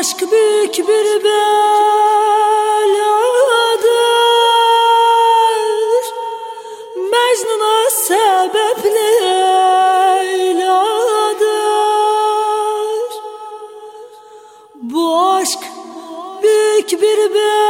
Aşk büyük bir beladır. Mecnun'a sebep Leyladır Bu aşk büyük bir beladır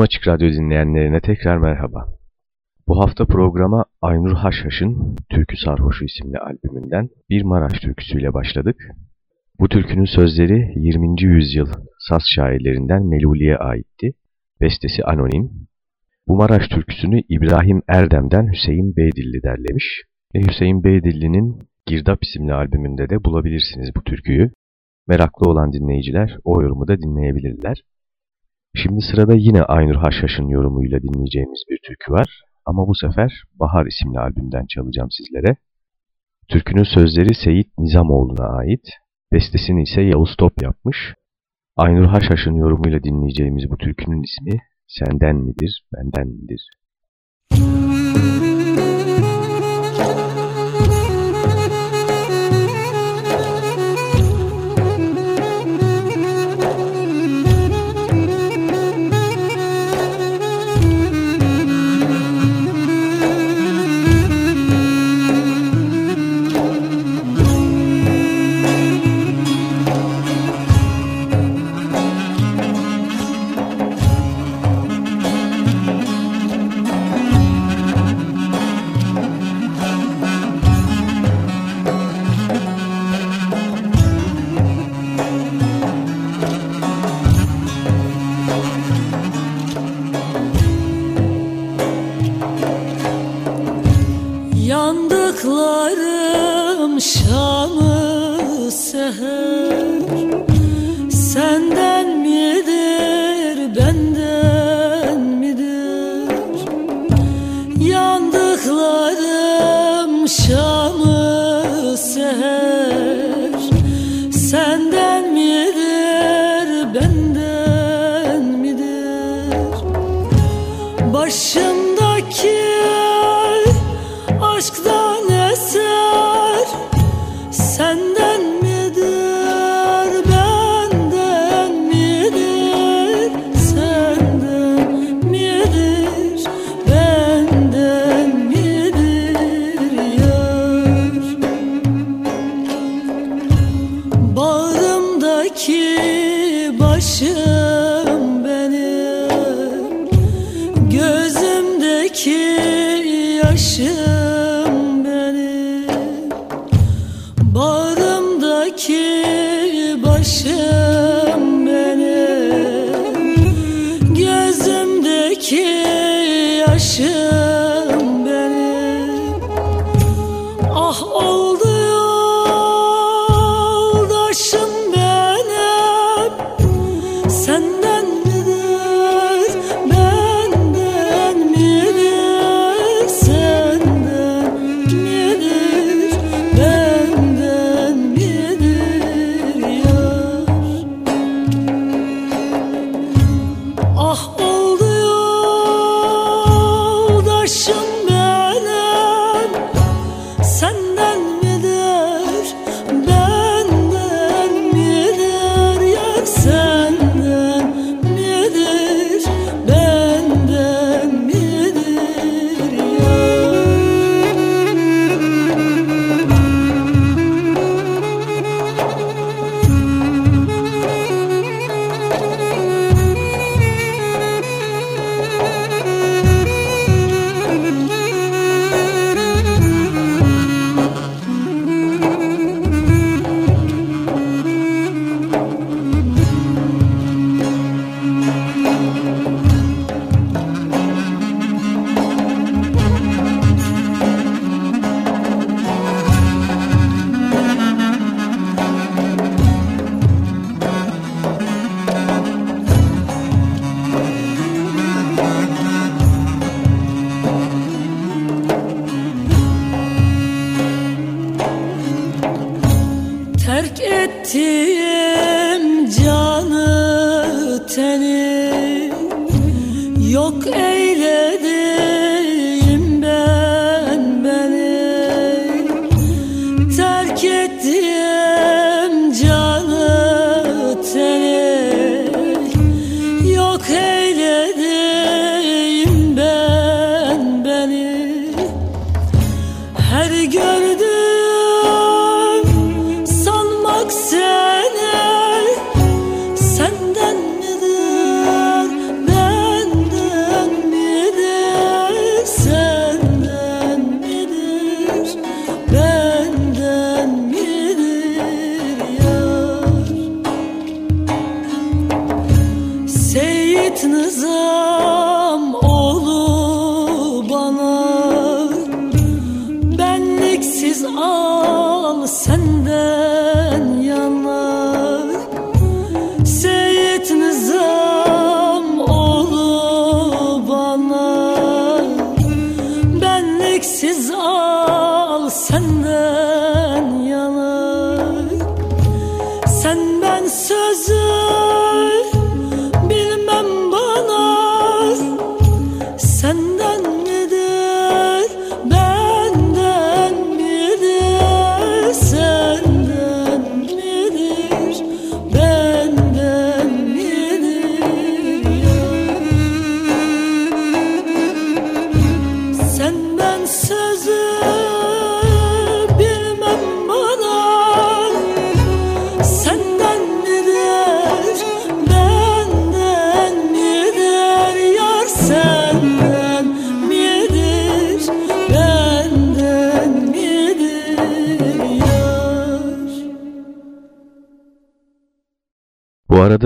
Tüm Açık Radyo dinleyenlerine tekrar merhaba. Bu hafta programa Aynur Haşhaş'ın Türkü Sarhoşu isimli albümünden bir Maraş türküsüyle başladık. Bu türkünün sözleri 20. yüzyıl saz şairlerinden Meluli'ye aitti. Bestesi anonim. Bu Maraş türküsünü İbrahim Erdem'den Hüseyin Beydilli derlemiş. Ve Hüseyin Beydilli'nin Girdap isimli albümünde de bulabilirsiniz bu türküyü. Meraklı olan dinleyiciler o yorumu da dinleyebilirler. Şimdi sırada yine Aynur Haşhaş'ın yorumuyla dinleyeceğimiz bir türkü var. Ama bu sefer Bahar isimli albümden çalacağım sizlere. Türkünün sözleri Seyit Nizamoğlu'na ait, bestesini ise Yavuz Top yapmış. Aynur Haşhaş'ın yorumuyla dinleyeceğimiz bu türkünün ismi Senden midir, benden midir? Müzik al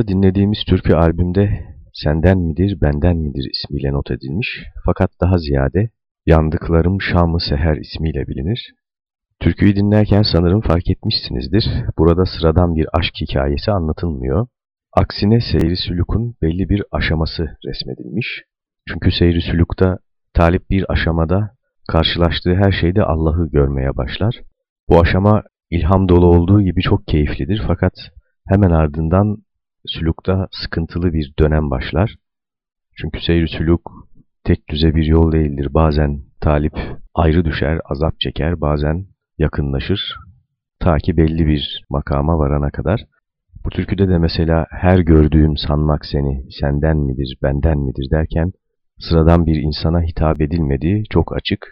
Dinlediğimiz türkü albümde Senden midir, benden midir ismiyle not edilmiş fakat daha ziyade Yandıklarım Şam'ı Seher ismiyle bilinir. Türküyü dinlerken sanırım fark etmişsinizdir. Burada sıradan bir aşk hikayesi anlatılmıyor. Aksine seyri sülükün belli bir aşaması resmedilmiş. Çünkü seyri sülükte talip bir aşamada karşılaştığı her şeyde Allah'ı görmeye başlar. Bu aşama ilham dolu olduğu gibi çok keyiflidir fakat hemen ardından sülükte sıkıntılı bir dönem başlar. Çünkü seyri sülük tek düze bir yol değildir. Bazen talip ayrı düşer, azap çeker, bazen yakınlaşır. Ta ki belli bir makama varana kadar. Bu türküde de mesela her gördüğüm sanmak seni senden midir, benden midir derken sıradan bir insana hitap edilmediği çok açık.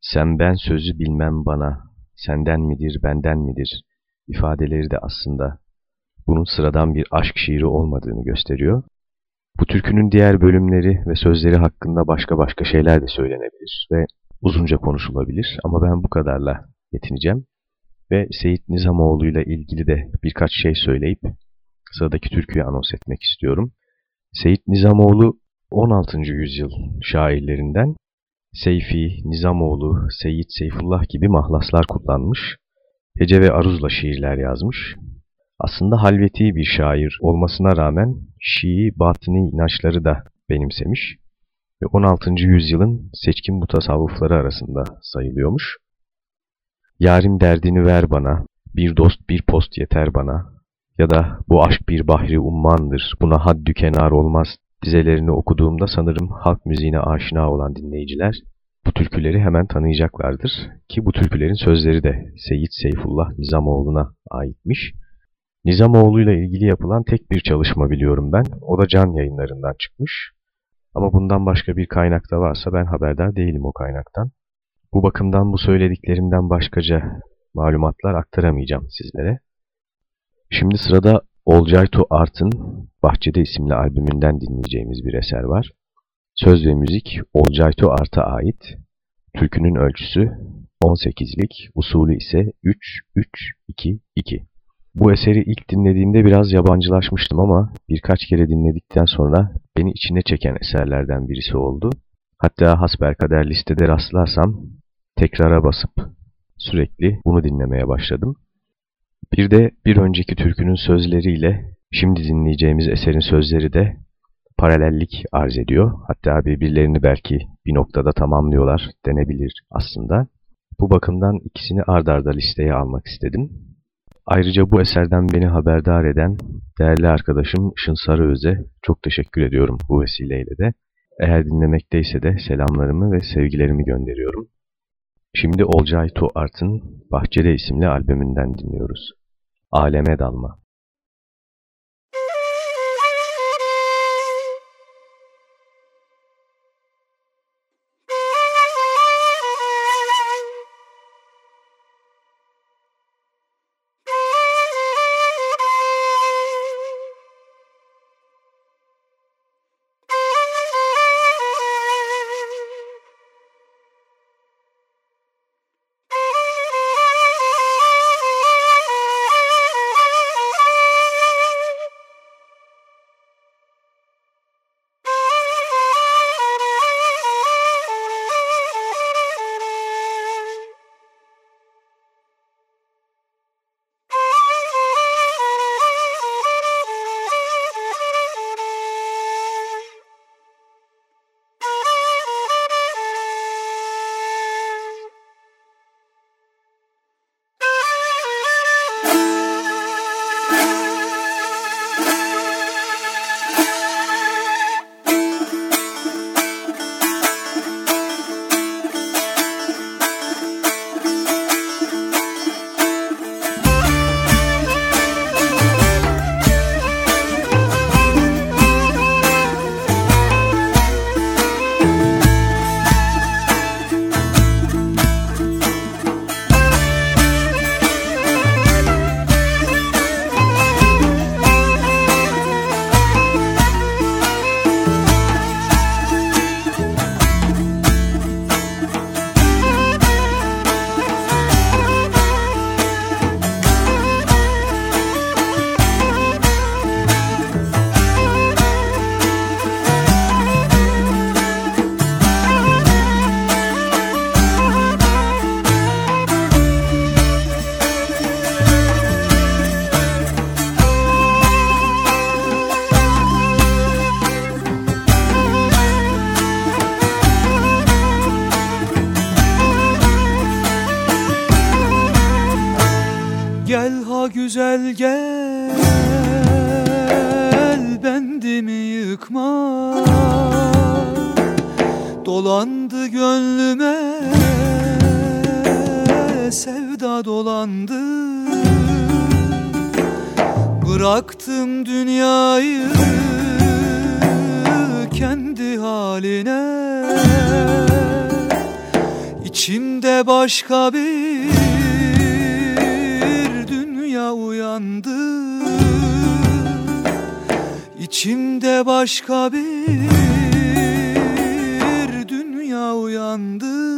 Sen ben sözü bilmem bana, senden midir, benden midir ifadeleri de aslında bunun sıradan bir aşk şiiri olmadığını gösteriyor. Bu türkünün diğer bölümleri ve sözleri hakkında başka başka şeyler de söylenebilir ve uzunca konuşulabilir ama ben bu kadarla yetineceğim. Ve Seyit Nizamoğlu ile ilgili de birkaç şey söyleyip sıradaki türküyü anons etmek istiyorum. Seyit Nizamoğlu 16. yüzyıl şairlerinden Seyfi, Nizamoğlu, Seyit Seyfullah gibi mahlaslar kullanmış, hece ve aruzla şiirler yazmış. Aslında halveti bir şair olmasına rağmen Şii batini inançları da benimsemiş ve 16. yüzyılın seçkin mutasavvıfları arasında sayılıyormuş. Yarim derdini ver bana, bir dost bir post yeter bana ya da bu aşk bir bahri ummandır, buna haddü kenar olmaz dizelerini okuduğumda sanırım halk müziğine aşina olan dinleyiciler bu türküleri hemen tanıyacaklardır ki bu türkülerin sözleri de Seyit Seyfullah Nizamoğlu'na aitmiş. Nizamoğlu ile ilgili yapılan tek bir çalışma biliyorum ben. O da can yayınlarından çıkmış. Ama bundan başka bir kaynakta varsa ben haberdar değilim o kaynaktan. Bu bakımdan bu söylediklerimden başkaca malumatlar aktaramayacağım sizlere. Şimdi sırada Olcayto Art'ın Bahçede isimli albümünden dinleyeceğimiz bir eser var. Söz ve müzik Olcayto Art'a ait. Türkünün ölçüsü 18'lik, usulü ise 3-3-2-2. Bu eseri ilk dinlediğimde biraz yabancılaşmıştım ama birkaç kere dinledikten sonra beni içine çeken eserlerden birisi oldu. Hatta hasbelkader listede rastlarsam tekrara basıp sürekli bunu dinlemeye başladım. Bir de bir önceki türkünün sözleriyle şimdi dinleyeceğimiz eserin sözleri de paralellik arz ediyor. Hatta birbirlerini belki bir noktada tamamlıyorlar denebilir aslında. Bu bakımdan ikisini ard arda listeye almak istedim. Ayrıca bu eserden beni haberdar eden değerli arkadaşım Işın Sarıöz'e çok teşekkür ediyorum bu vesileyle de. Eğer dinlemekteyse de selamlarımı ve sevgilerimi gönderiyorum. Şimdi Olcay Tuart'ın Bahçede isimli albümünden dinliyoruz. Aleme Dalma Bıraktım dünyayı kendi haline. İçimde başka bir dünya uyandı. İçimde başka bir dünya uyandı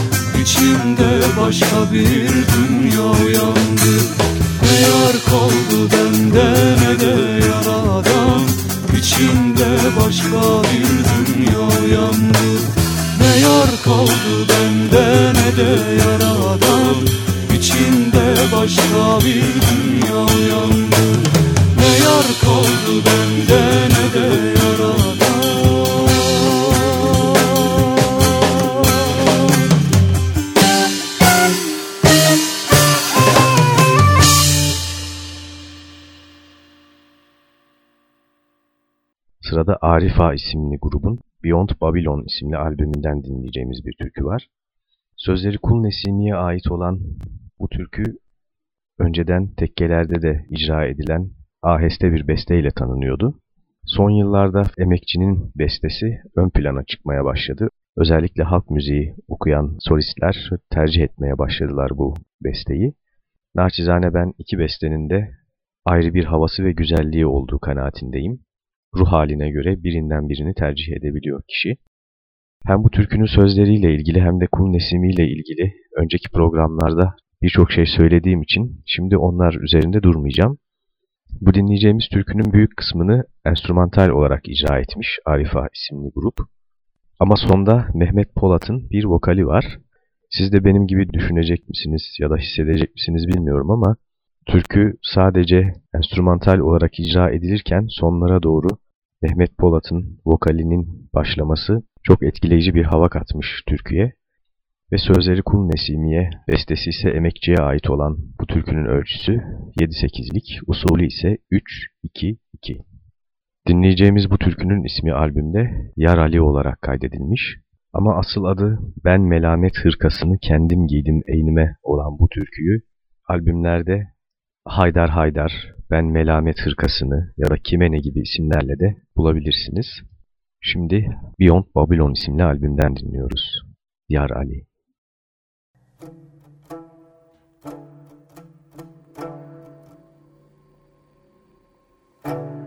İçimde başka bir dünya uyandı Ne yar kaldı bende ne de yaradan. İçimde başka bir dünya uyandı Ne yar kaldı bende ne de yaradan. İçinde başka bir dünya uyandı Ne yar kaldı bende ne de Sırada Arifa isimli grubun Beyond Babylon isimli albümünden dinleyeceğimiz bir türkü var. Sözleri Kul Nesimi'ye ait olan bu türkü önceden tekkelerde de icra edilen aheste bir besteyle tanınıyordu. Son yıllarda emekçinin bestesi ön plana çıkmaya başladı. Özellikle halk müziği okuyan solistler tercih etmeye başladılar bu besteyi. Naçizane ben iki bestenin de ayrı bir havası ve güzelliği olduğu kanaatindeyim. Ruh haline göre birinden birini tercih edebiliyor kişi. Hem bu türkünün sözleriyle ilgili hem de kul nesimiyle ilgili önceki programlarda birçok şey söylediğim için şimdi onlar üzerinde durmayacağım. Bu dinleyeceğimiz türkünün büyük kısmını enstrümantal olarak icra etmiş Arifa isimli grup. Ama sonda Mehmet Polat'ın bir vokali var. Siz de benim gibi düşünecek misiniz ya da hissedecek misiniz bilmiyorum ama türkü sadece enstrümantal olarak icra edilirken sonlara doğru Mehmet Polat'ın vokalinin başlaması çok etkileyici bir hava katmış türküye ve sözleri Kul Nesimiye, bestesi ise emekçiye ait olan bu türkünün ölçüsü 7-8'lik, usulü ise 3-2-2. Dinleyeceğimiz bu türkünün ismi albümde Yar Ali olarak kaydedilmiş ama asıl adı Ben Melamet Hırkasını Kendim Giydim Eynime olan bu türküyü albümlerde Haydar Haydar, Ben Melamet Hırkasını ya da Kimene gibi isimlerle de bulabilirsiniz. Şimdi Beyond Babylon isimli albümden dinliyoruz. Yar Ali. Sordular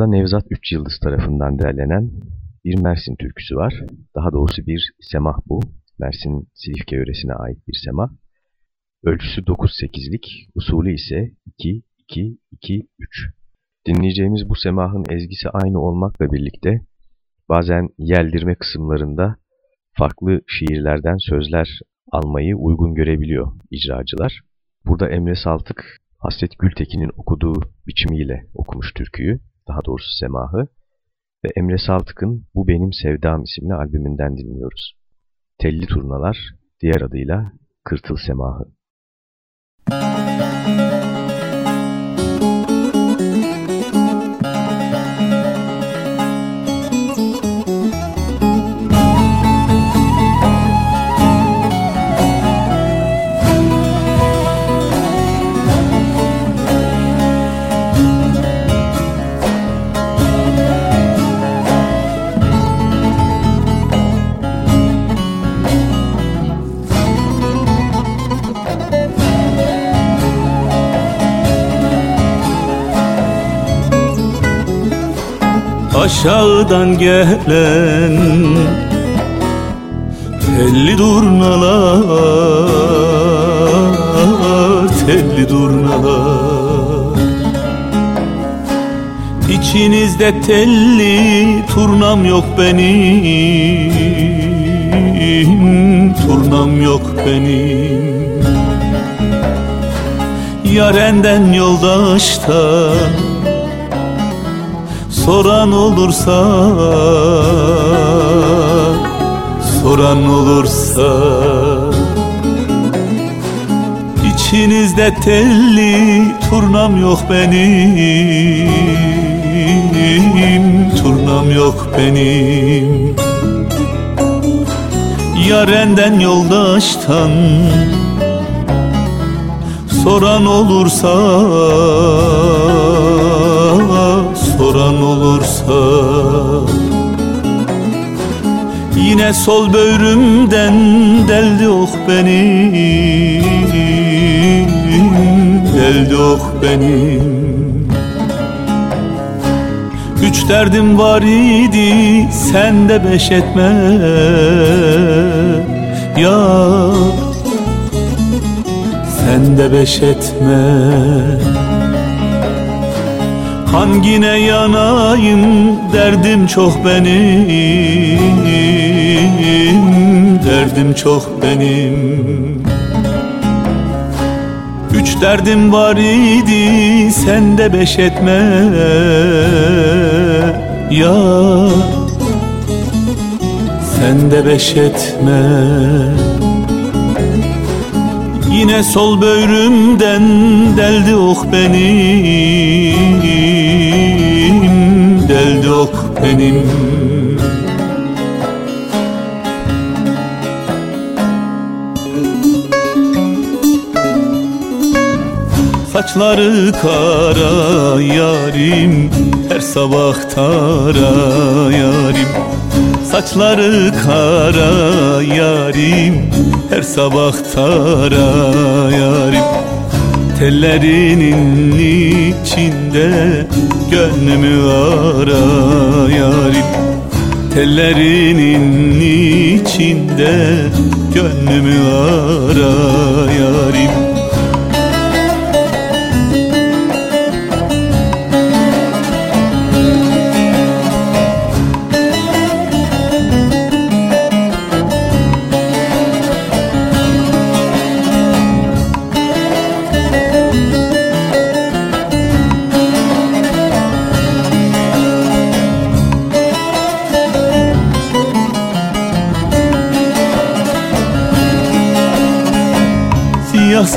Sırada Nevzat Üç Yıldız tarafından derlenen bir Mersin türküsü var. Daha doğrusu bir semah bu. Mersin Silifke yöresine ait bir semah. Ölçüsü 9-8'lik, usulü ise 2-2-2-3. Dinleyeceğimiz bu semahın ezgisi aynı olmakla birlikte bazen yeldirme kısımlarında farklı şiirlerden sözler almayı uygun görebiliyor icracılar. Burada Emre Saltık, Hasret Gültekin'in okuduğu biçimiyle okumuş türküyü, daha doğrusu semahı ve Emre Saltık'ın Bu Benim Sevdam isimli albümünden dinliyoruz. Telli Turnalar, diğer adıyla Kırtıl Semahı. Aşağıdan gelen Telli durnalar Telli durnalar. İçinizde telli turnam yok benim Turnam yok benim. Yarenden yoldaştan Soran olursa Soran olursa İçinizde telli turnam yok benim Turnam yok benim. Yarenden yoldaştan Soran olursa soran olursa. Yine sol böğrümden deldi ok benim Deldi ok benim. Üç derdim var idi sende beş etme. Ya sende beş etme Hangine yanayım derdim çok benim Derdim çok benim. Üç derdim var idi sende beş etme. Ya sende beş etme Yine sol böğrümden deldi ok benim Deldi ok benim. Saçları kara yarim Her sabah tara yarim Saçları kara yarim Her sabah tara yarim. Tellerinin içinde Gönlümü ara yarim. Tellerinin içinde Gönlümü ara yarim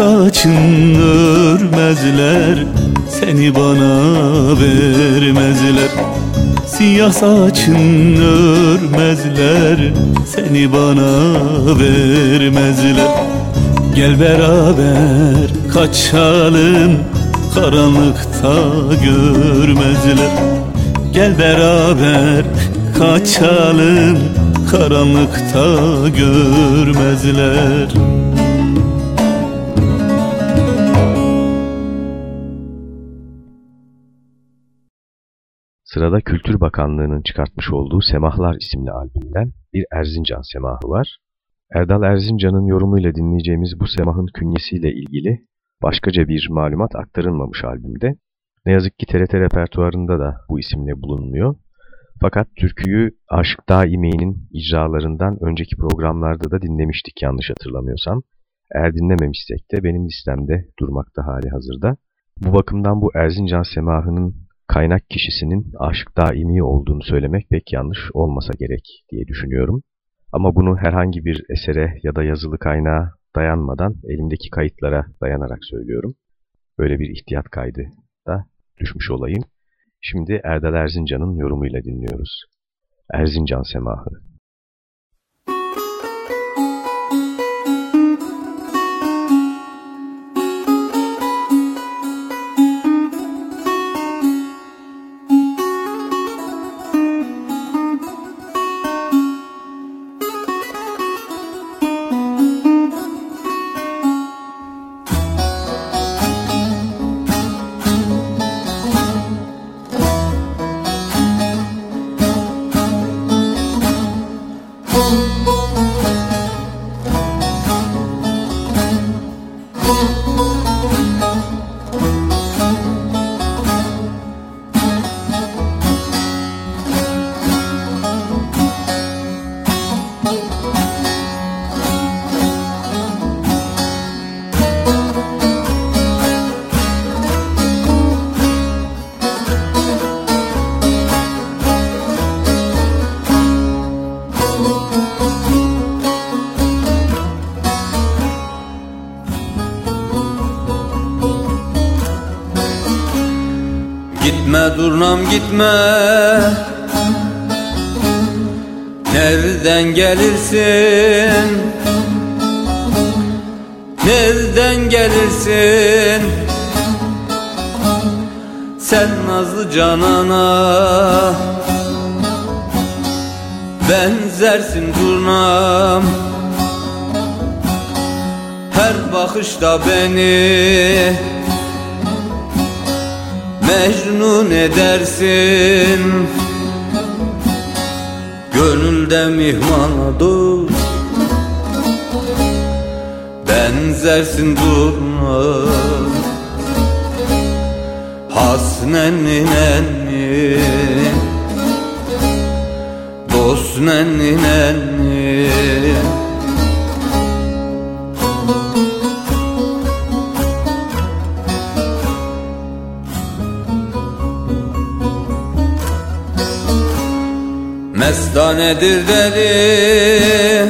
saçın örmezler Seni bana vermezler. Siyah saçın örmezler Seni bana vermezler. Gel beraber kaçalım Karanlıkta görmezler. Gel beraber kaçalım Karanlıkta görmezler Sırada Kültür Bakanlığı'nın çıkartmış olduğu Semahlar isimli albümden bir Erzincan semahı var. Erdal Erzincan'ın yorumuyla dinleyeceğimiz bu semahın künyesiyle ilgili başkaca bir malumat aktarılmamış albümde. Ne yazık ki TRT repertuarında da bu isimle bulunmuyor. Fakat türküyü Aşık Daime'nin icralarından önceki programlarda da dinlemiştik yanlış hatırlamıyorsam. Eğer dinlememişsek de benim listemde durmakta hali hazırda. Bu bakımdan bu Erzincan semahının kaynak kişisinin aşık daimi olduğunu söylemek pek yanlış olmasa gerek diye düşünüyorum. Ama bunu herhangi bir esere ya da yazılı kaynağa dayanmadan elimdeki kayıtlara dayanarak söylüyorum. Böyle bir ihtiyat kaydı da düşmüş olayım. Şimdi Erdal Erzincan'ın yorumuyla dinliyoruz. Erzincan Semahı gitme. Nereden gelirsin? Nereden gelirsin? Sen nazlı canana Benzersin durnam Her bakışta beni Mecnun edersin. Gönülde mihmana dur Benzersin durma. Hasnenni nenni Dost nenni Mestanedir deli.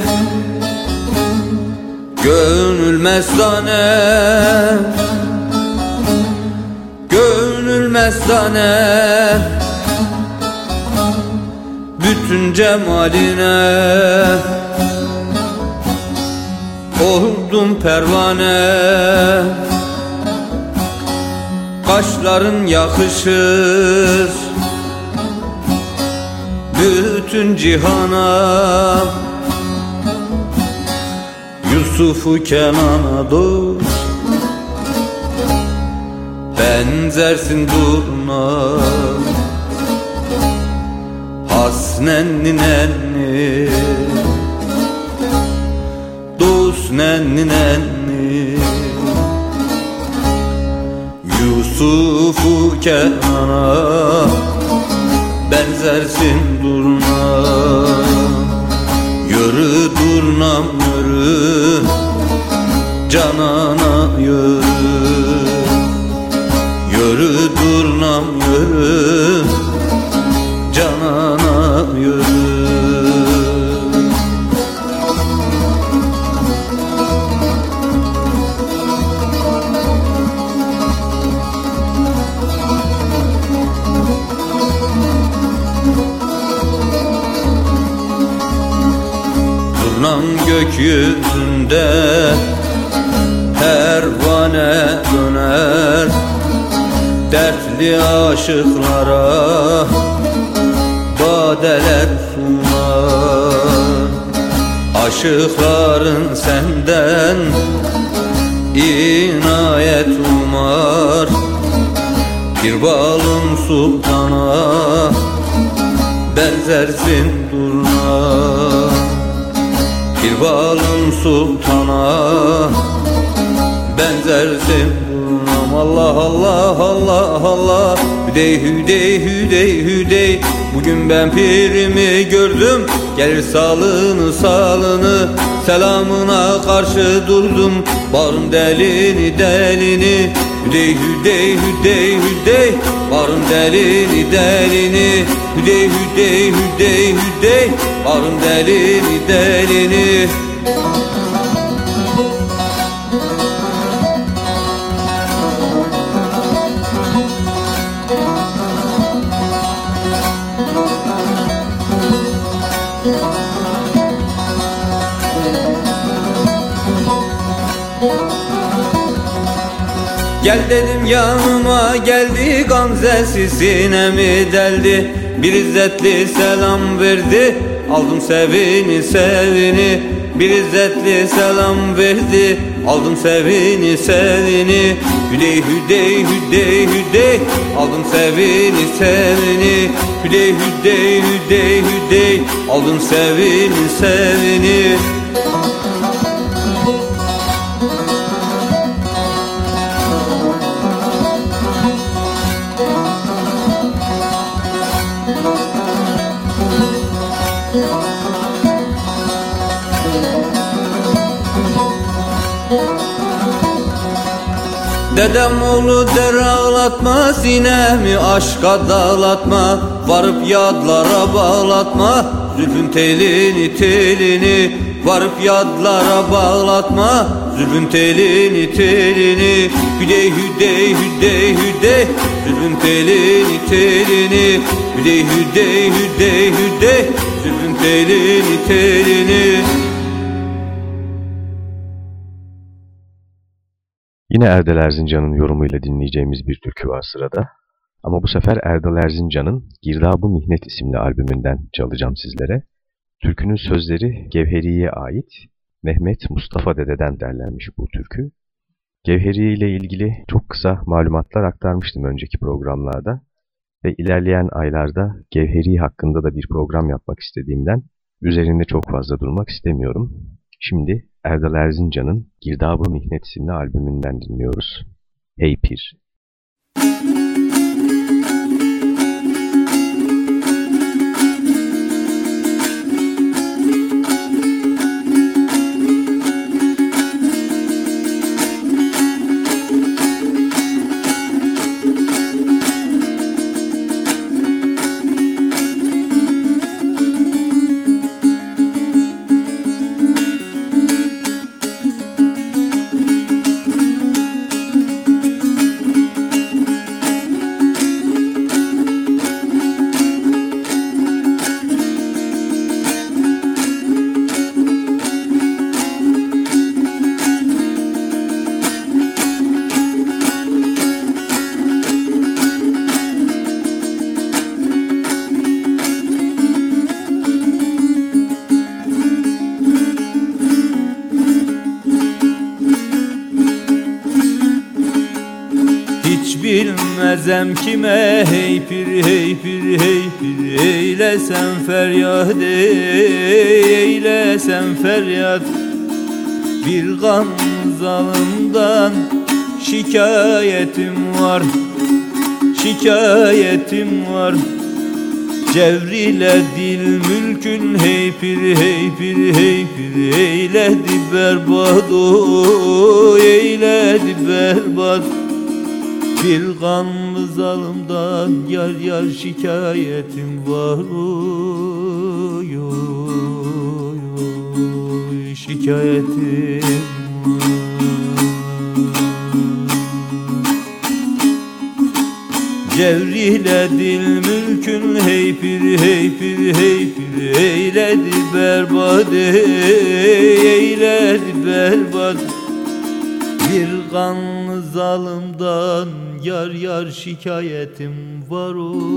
Gönül mestane. Gönül mestane. Bütün cemaline Oldum pervane. Kaşların yakışır bütün cihana. Yusuf'u Kenan'a dost. Benzersin durma. Has nenni Dost nenni nenni Yusuf'u Kenan'a Benzersin durna Yürü durnam yürü Canana yürü. Yürü durnam yürü gökyüzünde Pervane döner. Dertli aşıklara Badeler sunar. Aşıkların senden inayet umar. Bir balım sultana Benzersin durna bir balım sultana Benzersin. Allah Allah Allah Allah. Hüdey hüdey hüdey hüdey. Bugün ben pirimi gördüm. Gelir salını salını Selamına karşı durdum. Barın delini delini. Hüdey hüdey hüdey hüdey. Barın delini delini. Hüdey hüdey hüdey hüdey Barın delini delini Gel dedim yanıma geldi Gamzesi sinemi deldi. Bir izzetli selam verdi Aldım sevini sevini Bir izzetli selam verdi. Aldım sevini sevini Hüdey hüdey hüdey hüdey. Aldım sevini sevini Hüdey hüdey hüdey hüdey. Aldım sevini sevini Dedem oğlu der ağlatma Sinemi aşka dağlatma Varıp yadlara bağlatma Zülfün telini telini. Varıp yadlara bağlatma Zülfün telini telini. Hüdey hüdey hüdey hüdey. Zülfün telini telini. Hüdey hüdey hüdey hüdey. Zülfün telini telini Yine Erdal Erzincan'ın yorumuyla dinleyeceğimiz bir türkü var sırada. Ama bu sefer Erdal Erzincan'ın Girdabı Mihnet isimli albümünden çalacağım sizlere. Türkünün sözleri Gevheri'ye ait Mehmet Mustafa Dede'den derlenmiş bu türkü. Gevheriye ile ilgili çok kısa malumatlar aktarmıştım önceki programlarda ve ilerleyen aylarda Gevheri hakkında da bir program yapmak istediğimden üzerinde çok fazla durmak istemiyorum. Şimdi Erdal Erzincan'ın Girdabı Mihnet isimli albümünden dinliyoruz. Hey Pir. Bilmezem feryat eylesem feryat. Bir gam zalımdan şikayetim var. Şikayetim var. Cevrile dil mülkün hey pir hey pir hey pir. Eyledi berbat o eyledi berbat. Bir kanlı zalımdan yar yar şikayetim var. oy var Cevrihle dil mülkün hey pir hey pir hey pir Eyledi berbat eyledi berbat. Bir kanlı zalımdan yar yar şikayetim var oy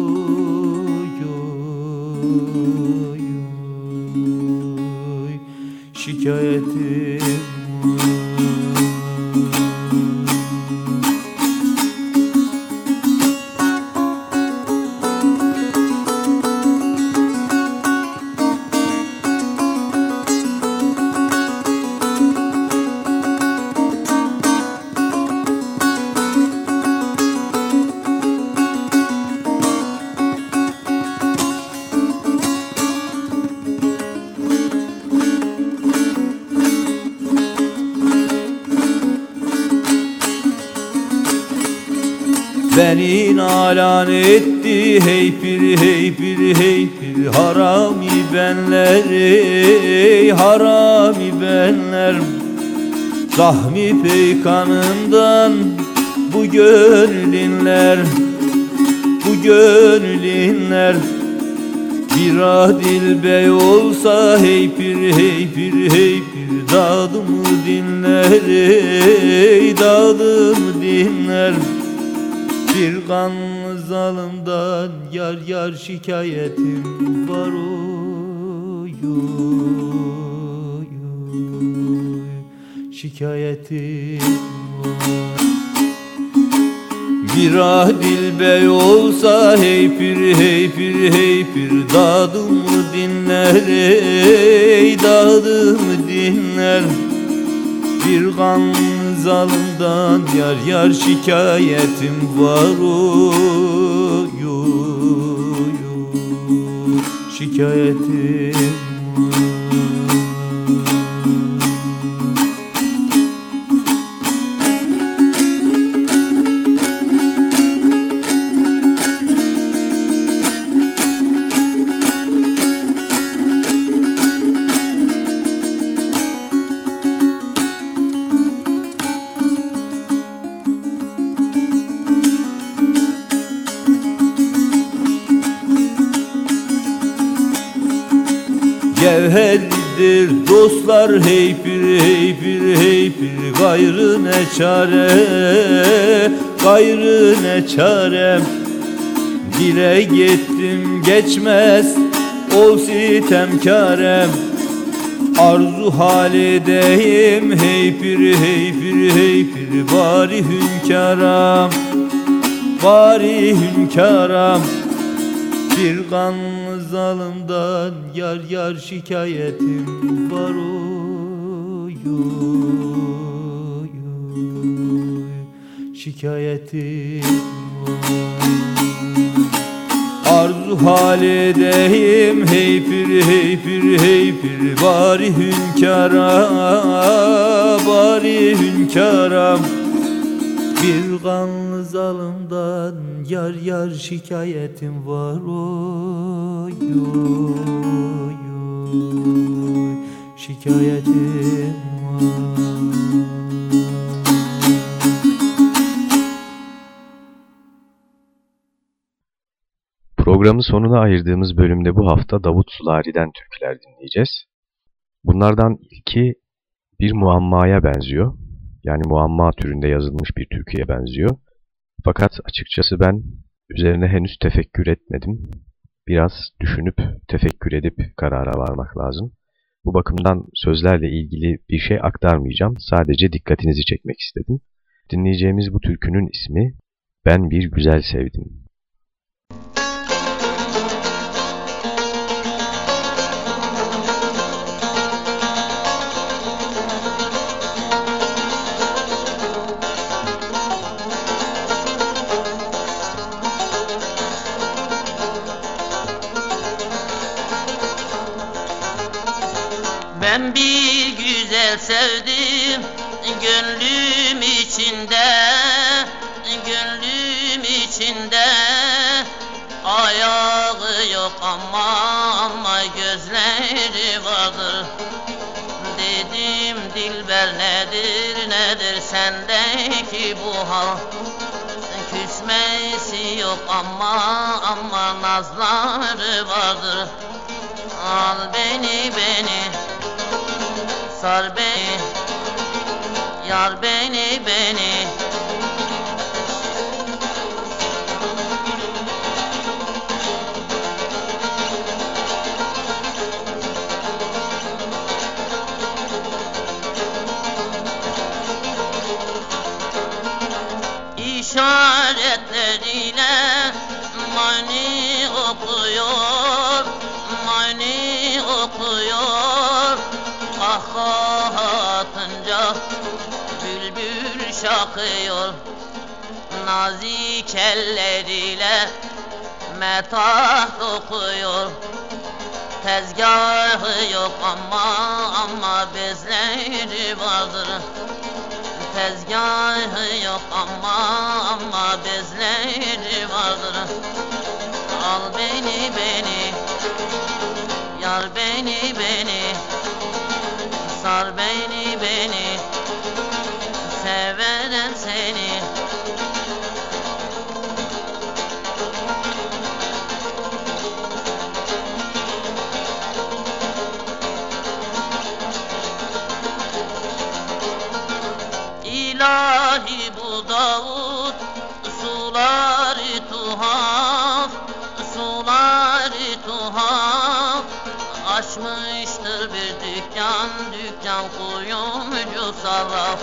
Şikayetim var Beni nalan etti hey pir hey pir hey pir. Harami benler ey harami benler. Zahmi peykanından bu gönülinler Bu gönülinler Bir adil bey olsa hey pir hey pir hey pir. Dadımı dinler ey dadımı dinler bir kanlı zalımdan yar yar şikayetim var oy oy Şikayetim var. Bir adil bey olsa hey pir hey pir hey pir Dadımı dinler ey dadımı dinler. Bir kanlı zalımdan yar yar şikayetim var oy. Şikayetim Cevherlidir dostlar hey pir hey pir hey pir. Gayrı ne çare gayrı ne çare? Dile gittim geçmez ol sitemkarem Arzu halideyim hey pir hey pir hey pir. Bari hünkaram bari hünkaram Bir kanlı zalımdan yar yar şikayetim var oy oy Şikayetim var. Arzu halideyim hey pir hey pir hey pir. Bari hünkara bari hünkaram Bir kanlı zalımdan yar yar şikayetim var oy oy oy Şikayetim var Programın sonuna ayırdığımız bölümde bu hafta Davut Sulari'den türküler dinleyeceğiz. Bunlardan ilki bir muammaya benziyor. Yani muamma türünde yazılmış bir türküye benziyor. Fakat açıkçası ben üzerine henüz tefekkür etmedim. Biraz düşünüp tefekkür edip karara varmak lazım. Bu bakımdan sözlerle ilgili bir şey aktarmayacağım. Sadece dikkatinizi çekmek istedim. Dinleyeceğimiz bu türkünün ismi Ben Bir Güzel Sevdim. Ben bir güzel sevdim gönlüm içinde Gönlüm içinde. Ayağı yok ama ama gözleri vardır. Dedim dilber nedir nedir sendeki bu hal? Küsmesi yok ama ama nazları vardır. Al beni beni Sar beni Yar beni beni Nazik elleriyle metah dokuyor Tezgahı yok ama ama bezleri vardır. Tezgahı yok ama ama bezleri vardır. Al beni beni sarraf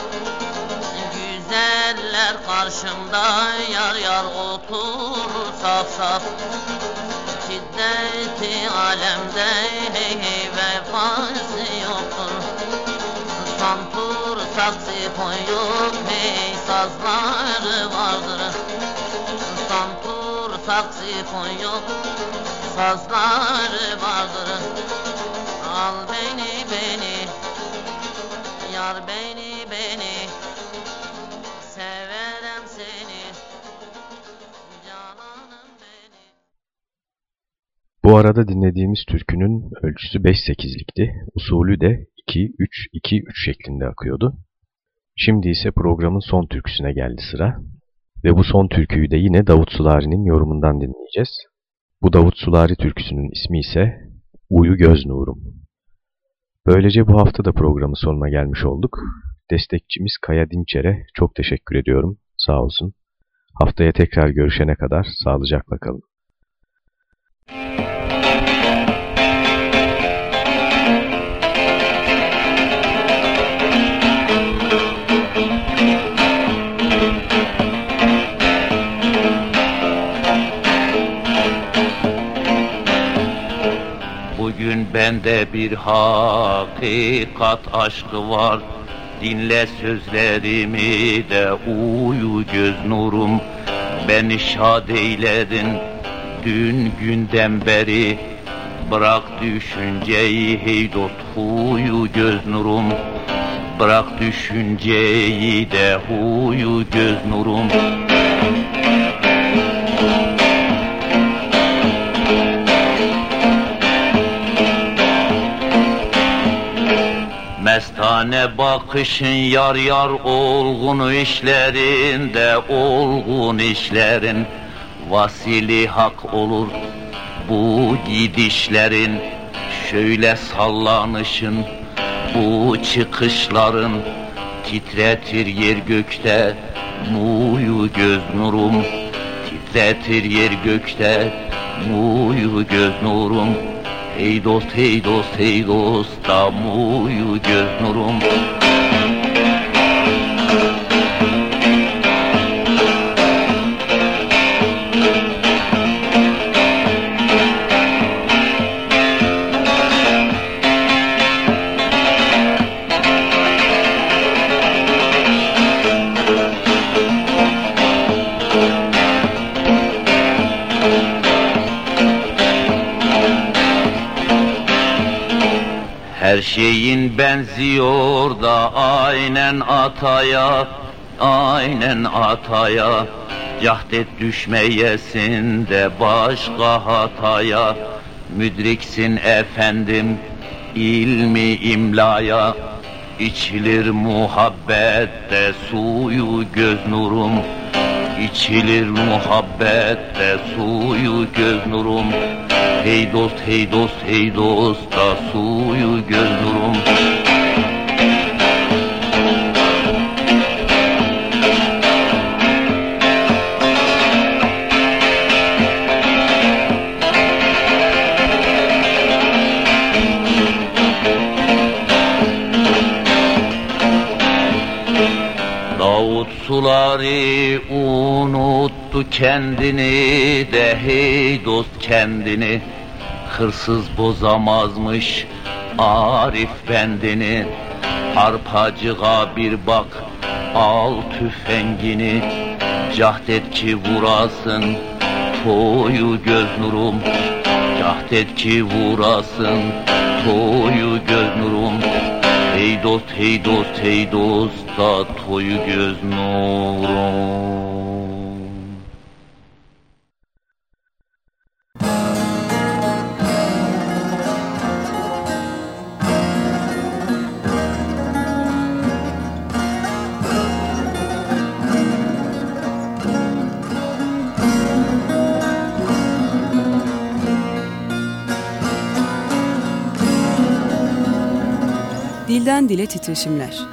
güzeller karşımda yar yar oturur saf saf. Şiddeti alemde hey hey vefası yoktur. Santur saksifon yok hey sazları vardır. Santur saksifon yok sazları vardır. Al beni beni yar beni Bu arada dinlediğimiz türkünün ölçüsü 5-8'likti. Usulü de 2-3-2-3 şeklinde akıyordu. Şimdi ise programın son türküsüne geldi sıra. Ve bu son türküyü de yine Davut Sulari'nin yorumundan dinleyeceğiz. Bu Davut Sulari türküsünün ismi ise Uyu Göz Nurum. Böylece bu hafta da programın sonuna gelmiş olduk. Destekçimiz Kaya Dinçer'e çok teşekkür ediyorum. Sağ olsun. Haftaya tekrar görüşene kadar sağlıcakla kalın. Bugün bende bir hakikat aşkı var. Dinle sözlerimi de uyu göz nurum. Beni şad eyledin dün günden beri. Bırak düşünceyi heydot huyu göz nurum. Bırak düşünceyi de huyu göz nurum Mestane bakışın yar yar olgun işlerinde olgun işlerin. Vasili hak olur bu gidişlerin. Şöyle sallanışın bu çıkışların. Titretir yer gökte muyu göz nurum. Titretir yer gökte muyu göz nurum Hey dost hey dost hey dost damuyu göz nurum benziyor da aynen ataya, aynen ataya. Cahdet düşmeyesin de başka hataya. Müdriksin efendim ilmi imlaya. İçilir muhabbette suyu göz nurum. İçilir muhabbette suyu göz nurum. Hey dost hey dost hey dost da suyu göz nurum suları unuttu kendini de hey dost kendini. Hırsız bozamazmış Arif bendini. Arpacığa bir bak al tüfengini. Cahdet ki vurasın toyu göz nurum. Cahdet ki vurasın toyu göz nurum. Hey dost hey dost hey dost da toyu göz Dilden dile titreşimler.